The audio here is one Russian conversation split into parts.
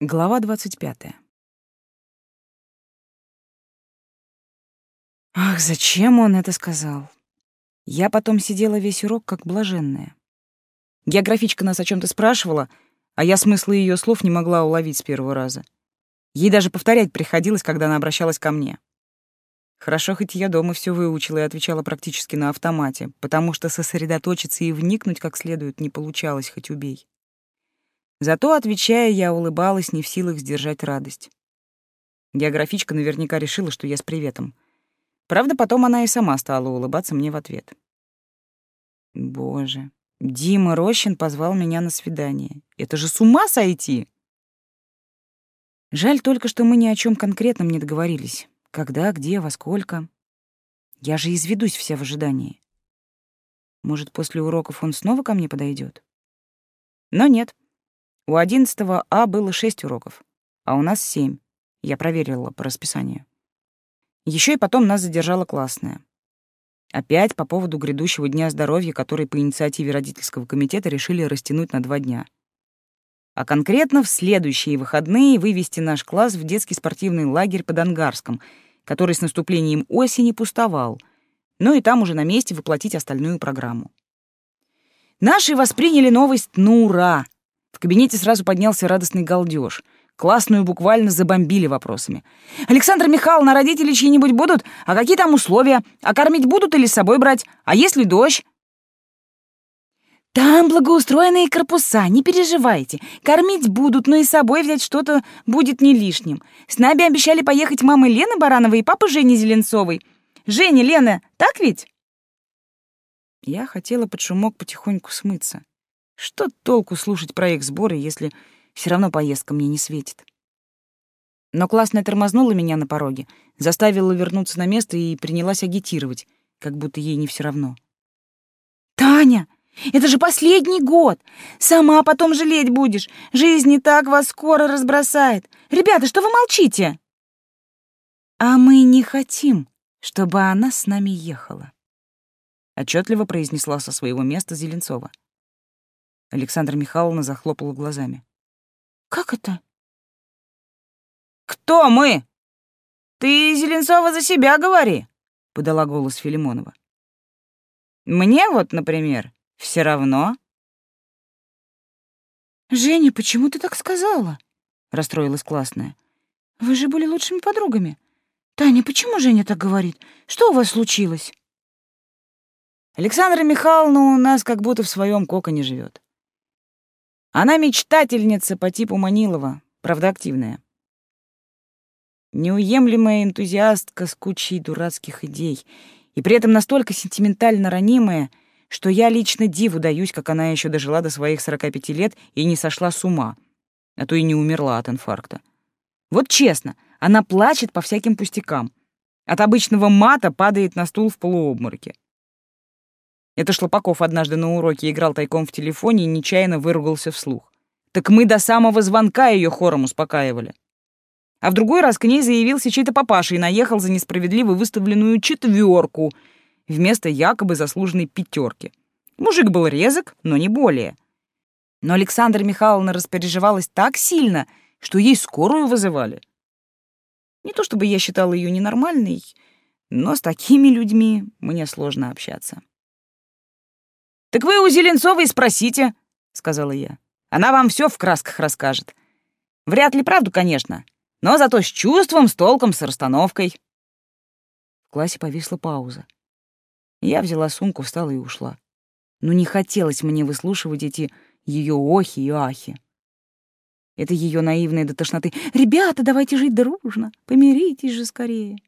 Глава двадцать пятая. Ах, зачем он это сказал? Я потом сидела весь урок как блаженная. Географичка нас о чем то спрашивала, а я смысла ее слов не могла уловить с первого раза. Ей даже повторять приходилось, когда она обращалась ко мне. Хорошо, хоть я дома все выучила и отвечала практически на автомате, потому что сосредоточиться и вникнуть как следует не получалось, хоть убей. Зато, отвечая, я улыбалась, не в силах сдержать радость. Географичка наверняка решила, что я с приветом. Правда, потом она и сама стала улыбаться мне в ответ. Боже, Дима Рощин позвал меня на свидание. Это же с ума сойти! Жаль только, что мы ни о чем конкретном не договорились. Когда, где, во сколько. Я же изведусь вся в ожидании. Может, после уроков он снова ко мне подойдет? Но нет. У 11 А было шесть уроков, а у нас семь. Я проверила по расписанию. Еще и потом нас задержала классная. Опять по поводу грядущего дня здоровья, который по инициативе родительского комитета решили растянуть на два дня. А конкретно в следующие выходные вывести наш класс в детский спортивный лагерь под Ангарском, который с наступлением осени пустовал, ну и там уже на месте воплотить остальную программу. Наши восприняли новость ну ура, в кабинете сразу поднялся радостный галдеж. Классную буквально забомбили вопросами. «Александра Михайловна, родители чьи-нибудь будут? А какие там условия? А кормить будут или с собой брать? А если дождь?» «Там благоустроенные корпуса, не переживайте. Кормить будут, но и с собой взять что-то будет не лишним. С нами обещали поехать мамы Лены Барановой и папы Жени Зеленцовой. Женя, Лена, так ведь?» Я хотела под шумок потихоньку смыться. Что толку слушать про их сборы, если все равно поездка мне не светит? Но классная тормознула меня на пороге, заставила вернуться на место и принялась агитировать, как будто ей не все равно. «Таня, это же последний год! Сама потом жалеть будешь! Жизнь не так вас скоро разбросает! Ребята, что вы молчите?» «А мы не хотим, чтобы она с нами ехала», — отчетливо произнесла со своего места Зеленцова. Александра Михайловна захлопала глазами. «Как это?» «Кто мы? Ты, Зеленцова, за себя говори», — подала голос Филимонова. «Мне вот, например, все равно». «Женя, почему ты так сказала?» — расстроилась классная. «Вы же были лучшими подругами. Таня, почему Женя так говорит? Что у вас случилось?» Александра Михайловна у нас как будто в своем коконе живет. Она мечтательница по типу Манилова, правда активная. Неуемлемая энтузиастка с кучей дурацких идей, и при этом настолько сентиментально ранимая, что я лично диву даюсь, как она еще дожила до своих 45 лет и не сошла с ума, а то и не умерла от инфаркта. Вот честно, она плачет по всяким пустякам. От обычного мата падает на стул в полуобмороке. Это Шлопаков однажды на уроке играл тайком в телефоне и нечаянно выругался вслух. Так мы до самого звонка ее хором успокаивали. А в другой раз к ней заявился чей-то папаша и наехал за несправедливо выставленную четверку вместо якобы заслуженной пятерки. Мужик был резок, но не более. Но Александра Михайловна распереживалась так сильно, что ей скорую вызывали. Не то чтобы я считала ее ненормальной, но с такими людьми мне сложно общаться. «Так вы у Зеленцовой спросите», — сказала я. «Она вам все в красках расскажет. Вряд ли правду, конечно, но зато с чувством, с толком, с расстановкой». В классе повисла пауза. Я взяла сумку, встала и ушла. Но не хотелось мне выслушивать эти ее охи и ахи. Это ее наивное до тошноты. «Ребята, давайте жить дружно, помиритесь же скорее».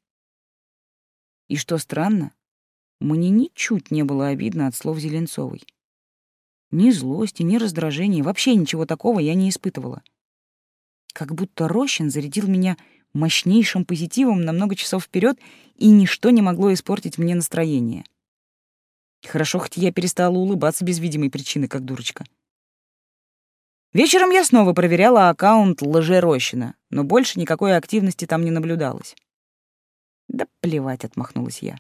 И что странно, мне ничуть не было обидно от слов Зеленцовой. Ни злости, ни раздражения, вообще ничего такого я не испытывала. Как будто Рощин зарядил меня мощнейшим позитивом на много часов вперед, и ничто не могло испортить мне настроение. Хорошо, хоть я перестала улыбаться без видимой причины, как дурочка. Вечером я снова проверяла аккаунт лже-Рощина, но больше никакой активности там не наблюдалось. Да плевать, отмахнулась я.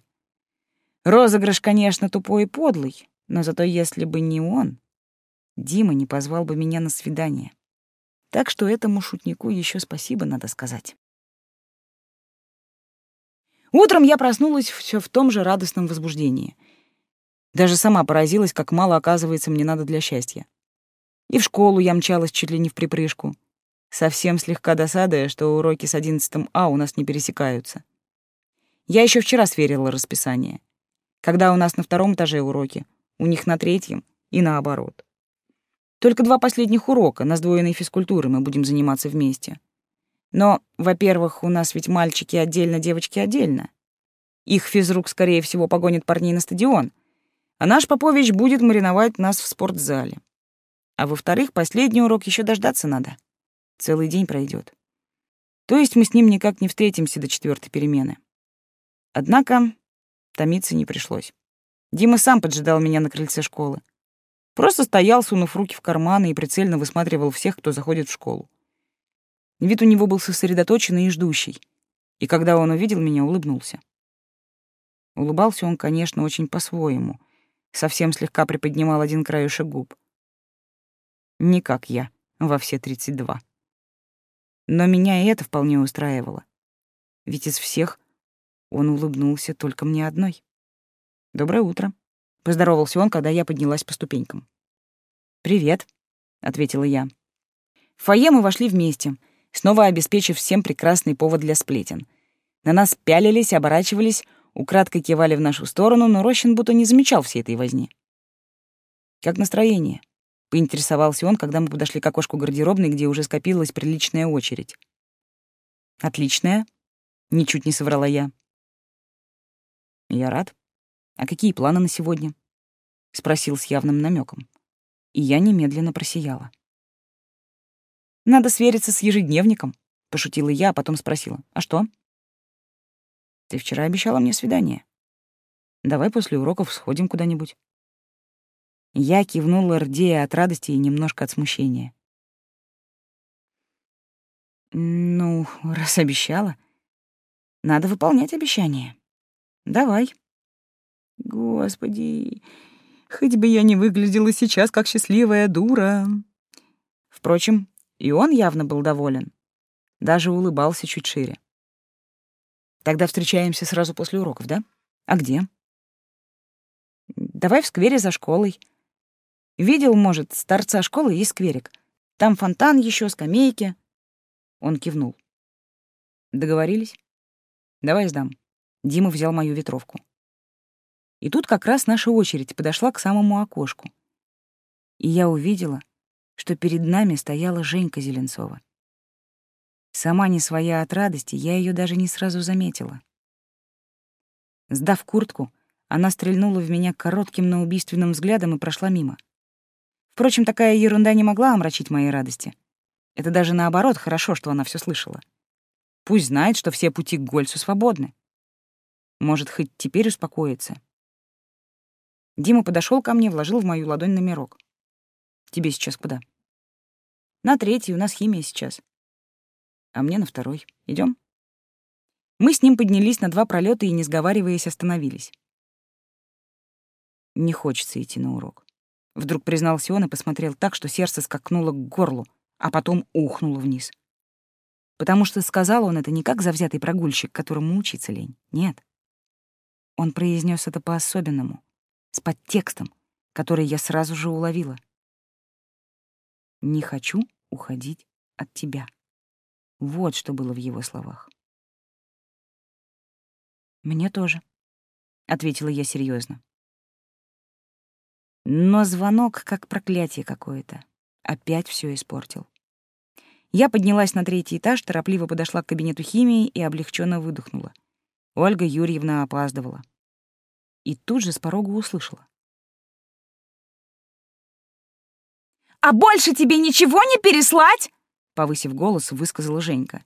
Розыгрыш, конечно, тупой и подлый, но зато если бы не он, Дима не позвал бы меня на свидание. Так что этому шутнику еще спасибо надо сказать. Утром я проснулась все в том же радостном возбуждении. Даже сама поразилась, как мало, оказывается, мне надо для счастья. И в школу я мчалась чуть ли не в припрыжку, совсем слегка досадая, что уроки с 11 А у нас не пересекаются. Я еще вчера сверила расписание. Когда у нас на втором этаже уроки, у них на третьем и наоборот. Только два последних урока на сдвоенной физкультуры мы будем заниматься вместе. Но, во-первых, у нас ведь мальчики отдельно, девочки отдельно. Их физрук, скорее всего, погонит парней на стадион, а наш Попович будет мариновать нас в спортзале. А во-вторых, последний урок еще дождаться надо. Целый день пройдет. То есть мы с ним никак не встретимся до четвертой перемены. Однако томиться не пришлось. Дима сам поджидал меня на крыльце школы. Просто стоял, сунув руки в карманы и прицельно высматривал всех, кто заходит в школу. Вид у него был сосредоточенный и ждущий. И когда он увидел меня, улыбнулся. Улыбался он, конечно, очень по-своему. Совсем слегка приподнимал один краешек губ. Не как я, во все тридцать два. Но меня и это вполне устраивало. Ведь из всех он улыбнулся только мне одной. «Доброе утро», Поздоровался он, когда я поднялась по ступенькам. «Привет», — ответила я. В фойе мы вошли вместе, снова обеспечив всем прекрасный повод для сплетен. На нас пялились, оборачивались, украдкой кивали в нашу сторону, но Рощин будто не замечал всей этой возни. «Как настроение?» — поинтересовался он, когда мы подошли к окошку гардеробной, где уже скопилась приличная очередь. «Отличная», — ничуть не соврала я. «Я рад», «А какие планы на сегодня?» — спросил с явным намеком. И я немедленно просияла. «Надо свериться с ежедневником», — пошутила я, а потом спросила. «А что?» «Ты вчера обещала мне свидание. Давай после уроков сходим куда-нибудь». Я кивнула, рдея от радости и немножко от смущения. «Ну, раз обещала, надо выполнять обещание. Давай». Господи, хоть бы я не выглядела сейчас как счастливая дура. Впрочем, и он явно был доволен. Даже улыбался чуть шире. Тогда встречаемся сразу после уроков, да? А где? Давай в сквере за школой. Видел, может, с торца школы есть скверик. Там фонтан еще, скамейки. Он кивнул. Договорились? Давай сдам. Дима взял мою ветровку. И тут как раз наша очередь подошла к самому окошку. И я увидела, что перед нами стояла Женька Зеленцова. Сама не своя от радости, я ее даже не сразу заметила. Сдав куртку, она стрельнула в меня коротким, но убийственным взглядом и прошла мимо. Впрочем, такая ерунда не могла омрачить моей радости. Это даже наоборот хорошо, что она все слышала. Пусть знает, что все пути к Гольцу свободны. Может, хоть теперь успокоится. Дима подошел ко мне, вложил в мою ладонь номерок. «Тебе сейчас куда?» «На третий, у нас химия сейчас». «А мне на второй. Идем? Мы с ним поднялись на два пролета и, не сговариваясь, остановились. «Не хочется идти на урок». Вдруг признался он и посмотрел так, что сердце скакнуло к горлу, а потом ухнуло вниз. Потому что сказал он это не как завзятый прогульщик, которому учиться лень. Нет. Он произнес это по-особенному, с подтекстом, который я сразу же уловила. «Не хочу уходить от тебя». Вот что было в его словах. «Мне тоже», — ответила я серьезно. Но звонок как проклятие какое-то. Опять все испортил. Я поднялась на третий этаж, торопливо подошла к кабинету химии и облегченно выдохнула. Ольга Юрьевна опаздывала и тут же с порога услышала. «А больше тебе ничего не переслать?» Повысив голос, высказала Женька.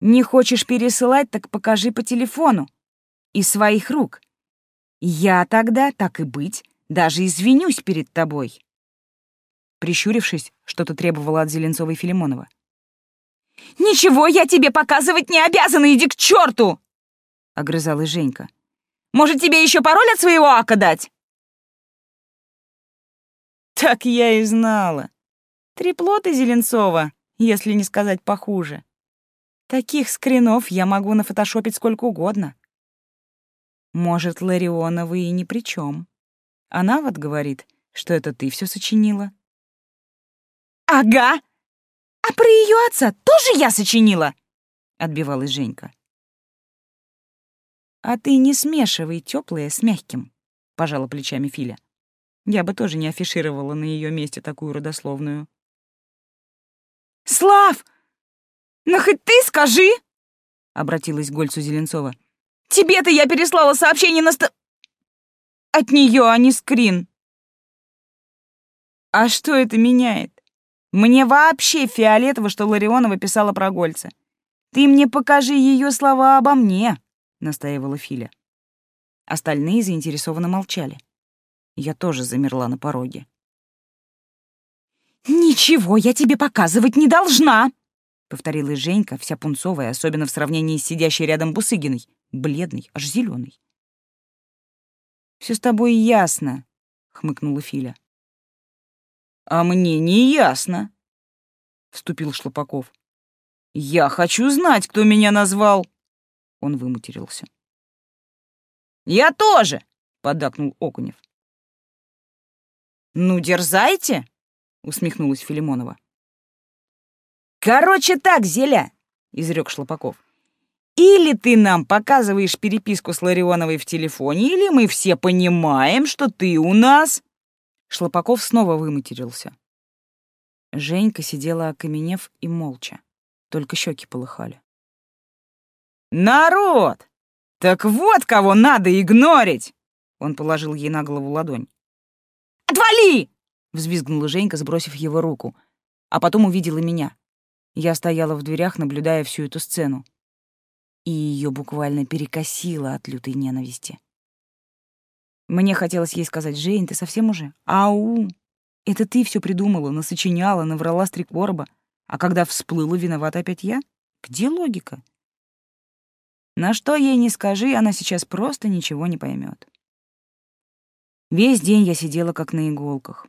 «Не хочешь пересылать, так покажи по телефону. Из своих рук. Я тогда, так и быть, даже извинюсь перед тобой». Прищурившись, что-то требовала от Зеленцовой Филимонова. «Ничего я тебе показывать не обязана, иди к черту!» — огрызалась Женька. Может, тебе еще пароль от своего ака дать?» «Так я и знала», Треплоты Зеленцова, если не сказать похуже. Таких скринов я могу нафотошопить сколько угодно. Может, Ларионова и ни при чем. Она вот говорит, что это ты все сочинила. «Ага! А про ее отца тоже я сочинила!» — отбивалась Женька. «А ты не смешивай теплое с мягким», — пожала плечами Филя. «Я бы тоже не афишировала на ее месте такую родословную». «Слав! Ну ты скажи!» — обратилась к Гольцу Зеленцова. «Тебе-то я переслала сообщение на ст... От нее, а не скрин!» «А что это меняет? Мне вообще фиолетово, что Ларионова писала про Гольца. Ты мне покажи ее слова обо мне!» — настаивала Филя. Остальные заинтересованно молчали. Я тоже замерла на пороге. «Ничего я тебе показывать не должна!» — повторила Женька, вся пунцовая, особенно в сравнении с сидящей рядом Бусыгиной, бледной, аж зеленой. Все с тобой ясно», — хмыкнула Филя. «А мне не ясно», — вступил Шлопаков. «Я хочу знать, кто меня назвал!» Он выматерился. «Я тоже!» — поддакнул Окунев. «Ну, дерзайте!» — усмехнулась Филимонова. «Короче так, Зеля!» — изрек Шлопаков. «Или ты нам показываешь переписку с Ларионовой в телефоне, или мы все понимаем, что ты у нас...» Шлопаков снова выматерился. Женька сидела окаменев и молча, только щеки полыхали. «Народ! Так вот кого надо игнорить!» Он положил ей на голову ладонь. «Отвали!» — взвизгнула Женька, сбросив его руку, а потом увидела меня. Я стояла в дверях, наблюдая всю эту сцену. И ее буквально перекосило от лютой ненависти. Мне хотелось ей сказать, «Жень, ты совсем уже? Ау! Это ты все придумала, насочиняла, наврала с три короба, а когда всплыла, виновата опять я? Где логика?» На что ей не скажи, она сейчас просто ничего не поймет. Весь день я сидела как на иголках.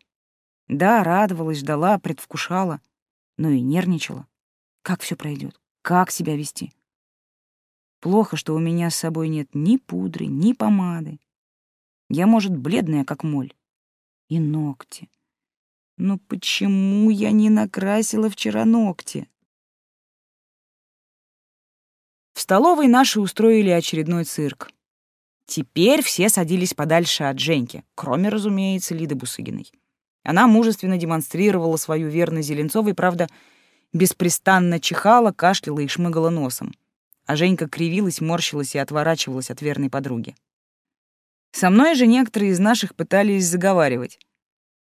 Да, радовалась, ждала, предвкушала, но и нервничала. Как все пройдет? Как себя вести? Плохо, что у меня с собой нет ни пудры, ни помады. Я, может, бледная, как моль. И ногти. Но почему я не накрасила вчера ногти? В столовой наши устроили очередной цирк. Теперь все садились подальше от Женьки, кроме, разумеется, Лиды Бусыгиной. Она мужественно демонстрировала свою верность Зеленцовой, правда, беспрестанно чихала, кашляла и шмыгала носом. А Женька кривилась, морщилась и отворачивалась от верной подруги. Со мной же некоторые из наших пытались заговаривать.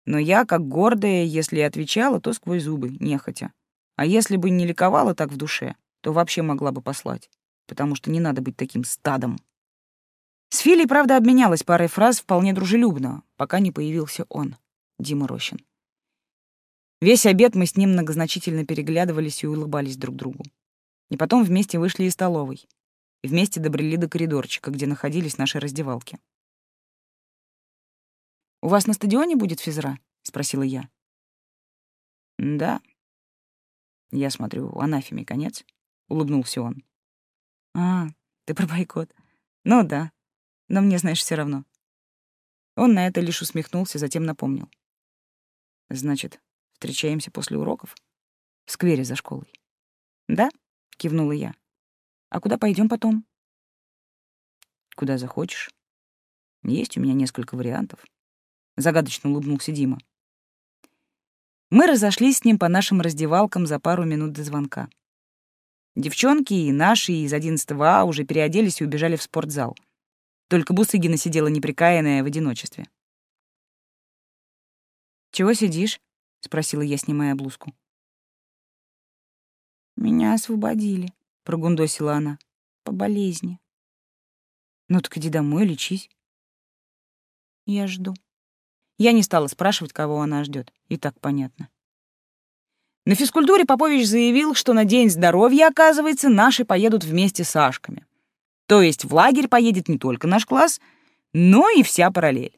Но я, как гордая, если и отвечала, то сквозь зубы, нехотя. А если бы не ликовала так в душе, то вообще могла бы послать, потому что не надо быть таким стадом. С Филей, правда, обменялась парой фраз вполне дружелюбно, пока не появился он, Дима Рощин. Весь обед мы с ним многозначительно переглядывались и улыбались друг другу. И потом вместе вышли из столовой. И вместе добрели до коридорчика, где находились наши раздевалки. «У вас на стадионе будет физра?» — спросила я. «Да». Я смотрю, анафеме конец. — улыбнулся он. «А, ты про бойкот. Ну да, но мне, знаешь, все равно». Он на это лишь усмехнулся, затем напомнил. «Значит, встречаемся после уроков? В сквере за школой?» «Да?» — кивнула я. «А куда пойдем потом?» «Куда захочешь. Есть у меня несколько вариантов». Загадочно улыбнулся Дима. Мы разошлись с ним по нашим раздевалкам за пару минут до звонка. Девчонки и наши из 11 А уже переоделись и убежали в спортзал. Только Бусыгина сидела неприкаянная в одиночестве. «Чего сидишь?» — спросила я, снимая блузку. «Меня освободили», — прогундосила она, — «по болезни». «Ну так иди домой, лечись». «Я жду». Я не стала спрашивать, кого она ждет, и так понятно. На физкультуре Попович заявил, что на День здоровья, оказывается, наши поедут вместе с Ашками. То есть в лагерь поедет не только наш класс, но и вся параллель.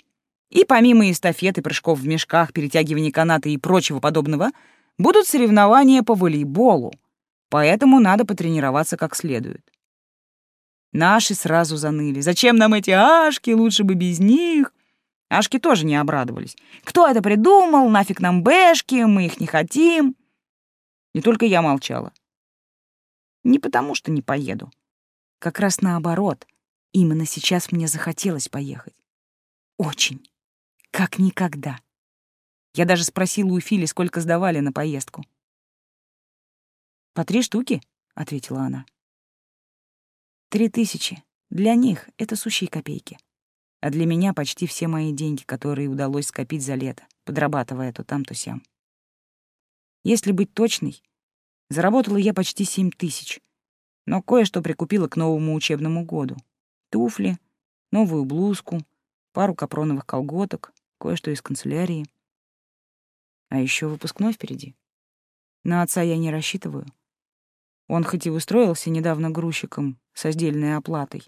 И помимо эстафеты, прыжков в мешках, перетягивания каната и прочего подобного, будут соревнования по волейболу, поэтому надо потренироваться как следует. Наши сразу заныли. Зачем нам эти ашки, лучше бы без них. Ашки тоже не обрадовались. Кто это придумал? Нафиг нам бэшки, мы их не хотим. Не только я молчала. Не потому, что не поеду. Как раз наоборот. Именно сейчас мне захотелось поехать. Очень. Как никогда. Я даже спросила у Фили, сколько сдавали на поездку. «По три штуки», — ответила она. «Три тысячи. Для них это сущие копейки. А для меня почти все мои деньги, которые удалось скопить за лето, подрабатывая то там, то сям. Если быть точной, заработала я почти семь тысяч, но кое-что прикупила к новому учебному году. Туфли, новую блузку, пару капроновых колготок, кое-что из канцелярии. А еще выпускной впереди. На отца я не рассчитываю. Он хоть и устроился недавно грузчиком со сдельной оплатой,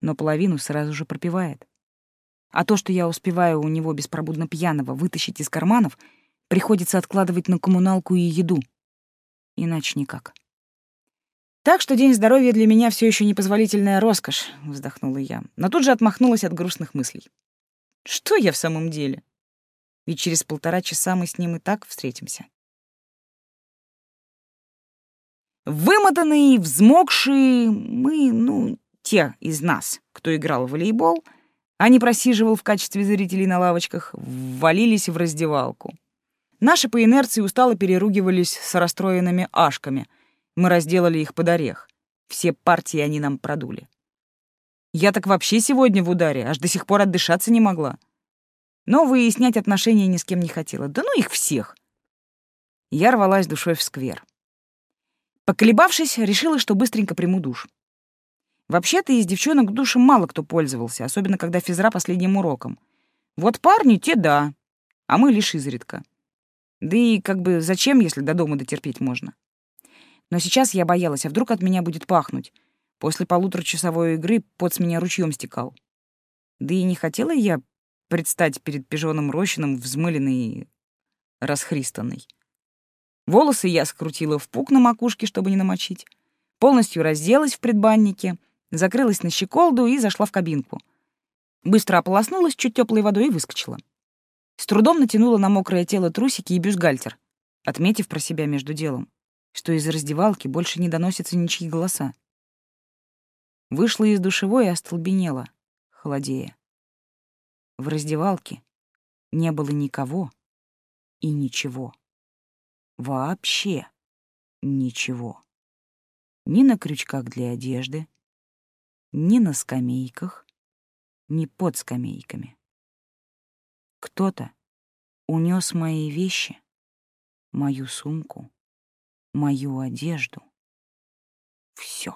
но половину сразу же пропивает. А то, что я успеваю у него беспробудно пьяного вытащить из карманов, приходится откладывать на коммуналку и еду. Иначе никак. Так что день здоровья для меня все еще непозволительная роскошь, вздохнула я, но тут же отмахнулась от грустных мыслей. Что я в самом деле? Ведь через полтора часа мы с ним и так встретимся. Вымотанные, взмокшие, мы, ну, те из нас, кто играл в волейбол, а не просиживал в качестве зрителей на лавочках, ввалились в раздевалку. Наши по инерции устало переругивались с расстроенными ашками. Мы разделали их под орех. Все партии они нам продули. Я так вообще сегодня в ударе, аж до сих пор отдышаться не могла. Но выяснять отношения ни с кем не хотела. Да ну их всех. Я рвалась душой в сквер. Поколебавшись, решила, что быстренько приму душ. Вообще-то из девчонок душем мало кто пользовался, особенно когда физра последним уроком. Вот парни, те да, а мы лишь изредка. Да и как бы зачем, если до дома дотерпеть можно? Но сейчас я боялась, а вдруг от меня будет пахнуть. После полуторачасовой игры пот с меня ручьем стекал. Да и не хотела я предстать перед пижоном Рощином взмыленной и расхристанной. Волосы я скрутила в пук на макушке, чтобы не намочить. Полностью разделась в предбаннике, закрылась на щеколду и зашла в кабинку. Быстро ополоснулась чуть теплой водой и выскочила. С трудом натянула на мокрое тело трусики и бюстгальтер, отметив про себя между делом, что из раздевалки больше не доносятся ничьи голоса. Вышла из душевой и остолбенела, холодея. В раздевалке не было никого и ничего. Вообще ничего. Ни на крючках для одежды, ни на скамейках, ни под скамейками. Кто-то унес мои вещи, мою сумку, мою одежду. Все.